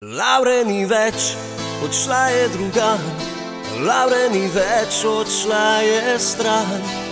Laure ni več, odšla je druga, Laure ni več, odšla je stran.